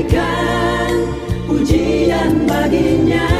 Nyanyikan pujian baginya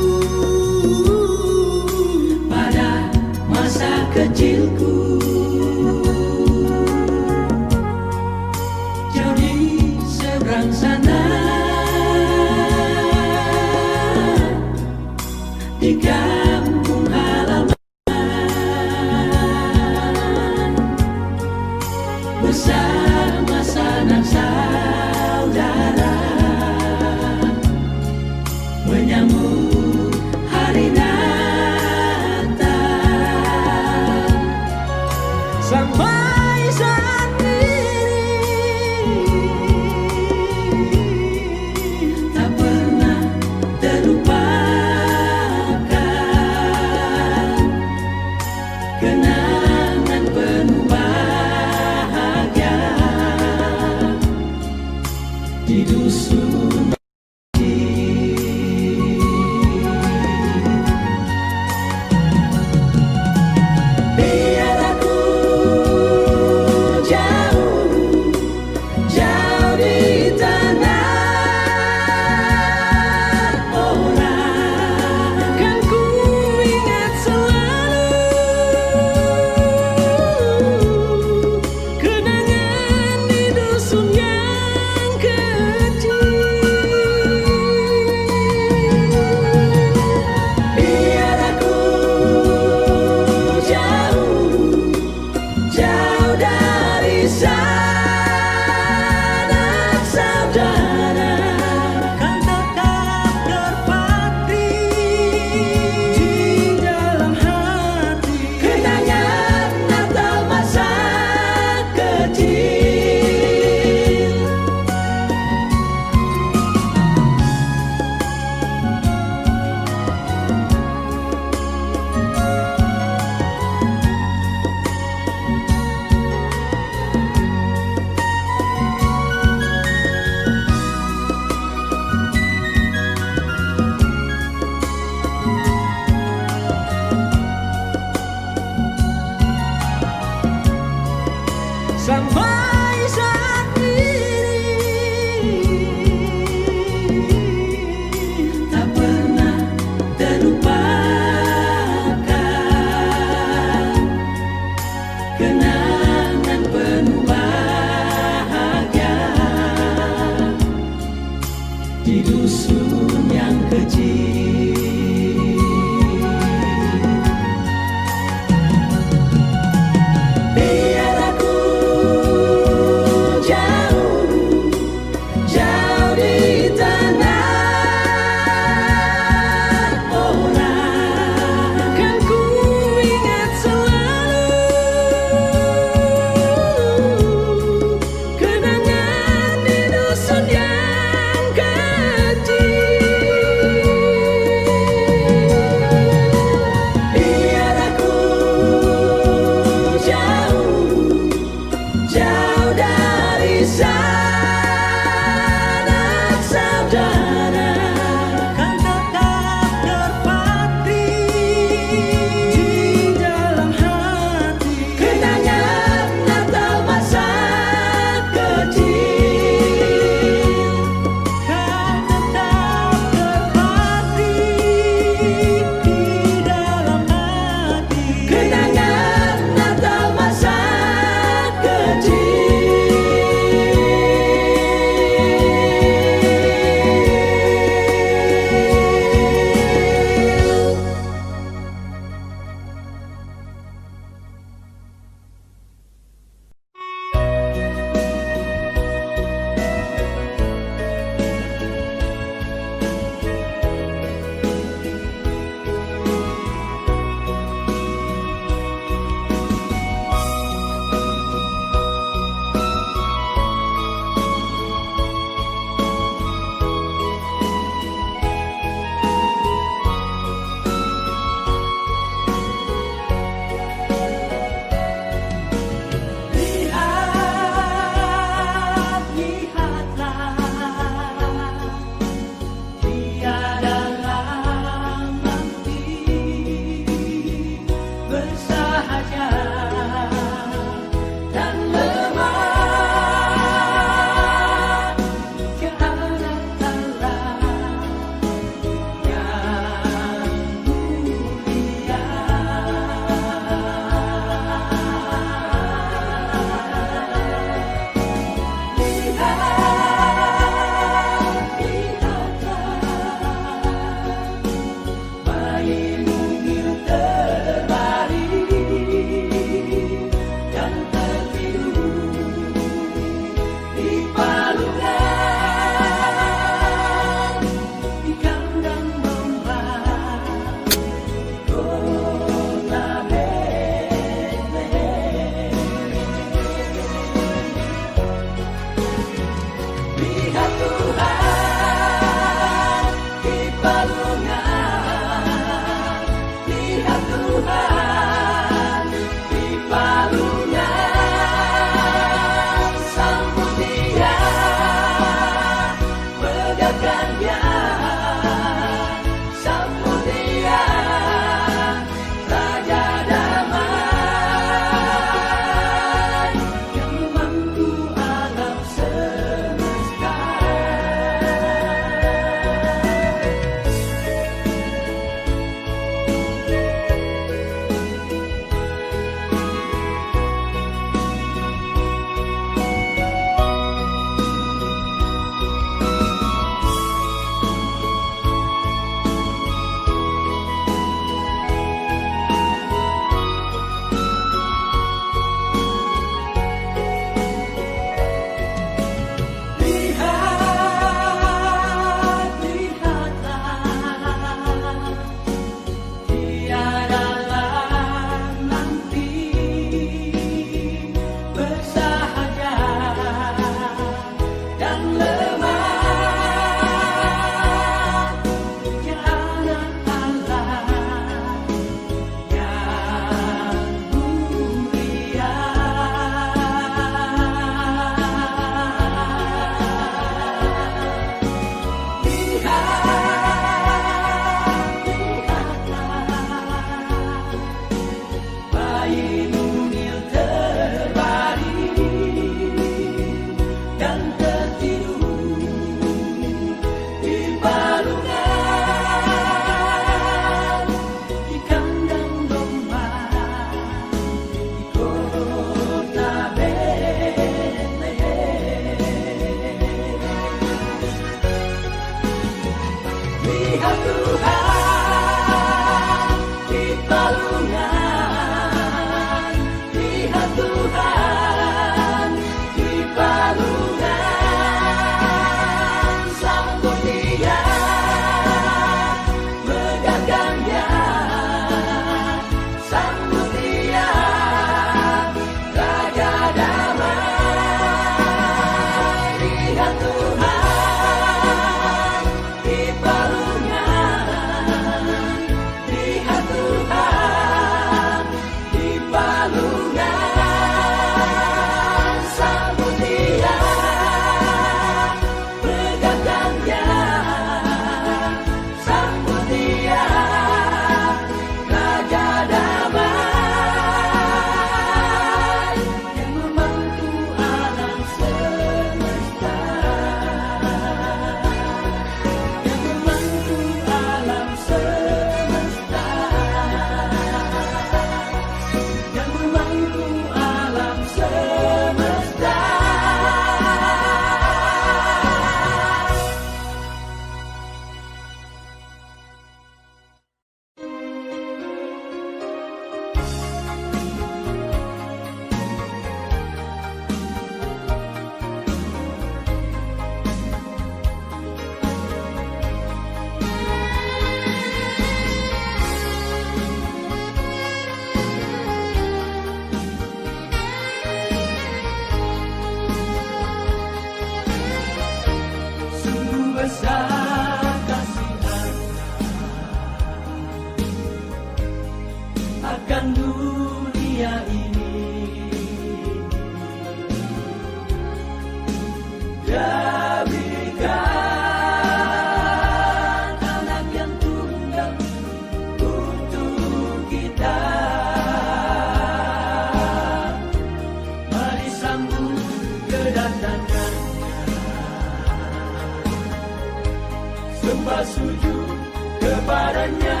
Sembah sujud kepadanya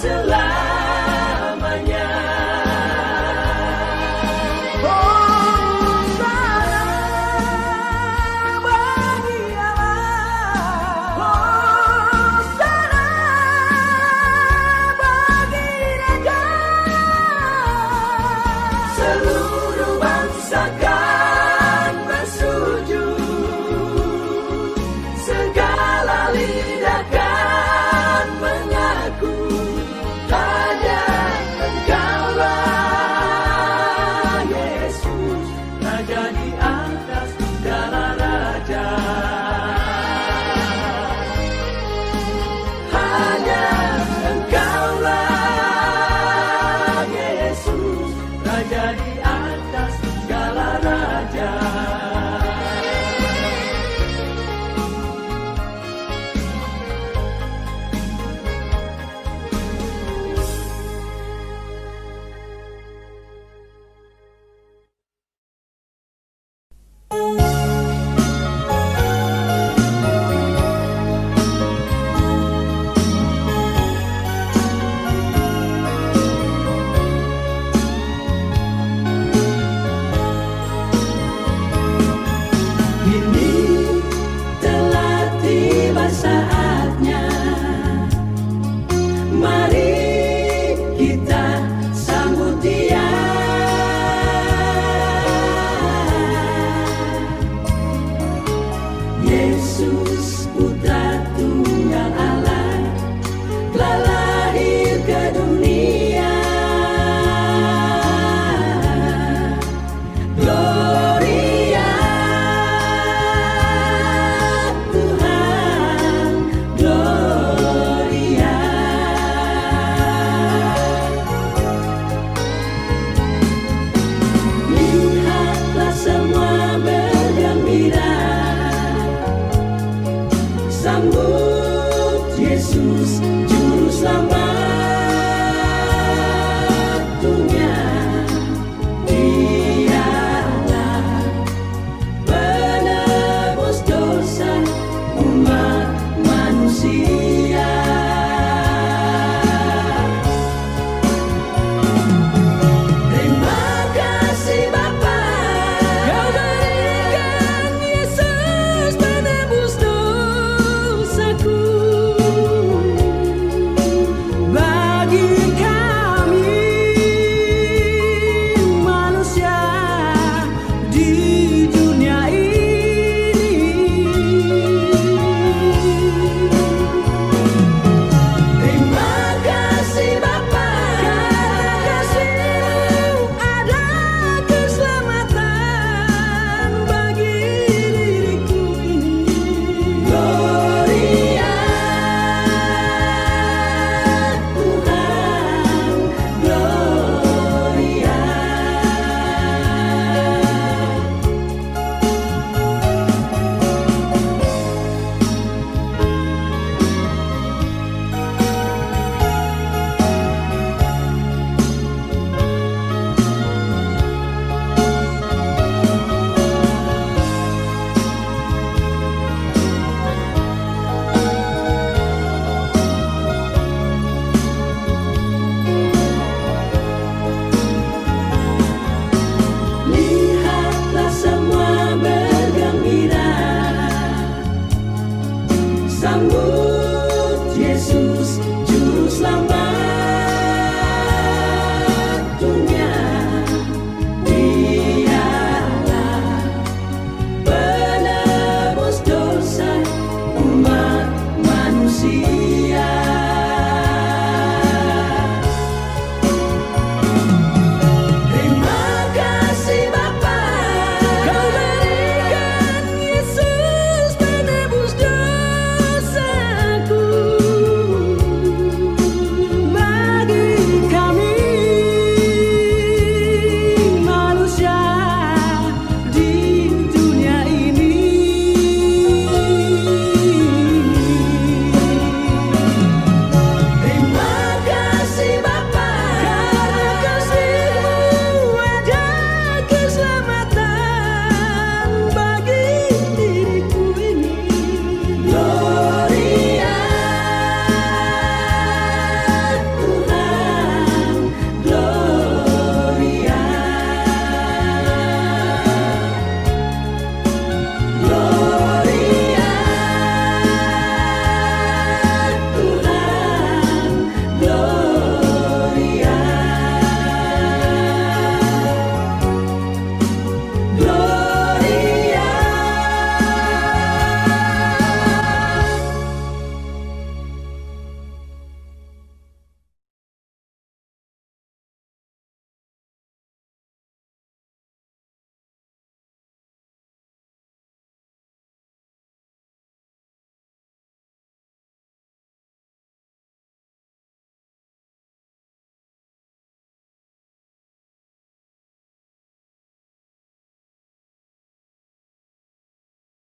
To alive.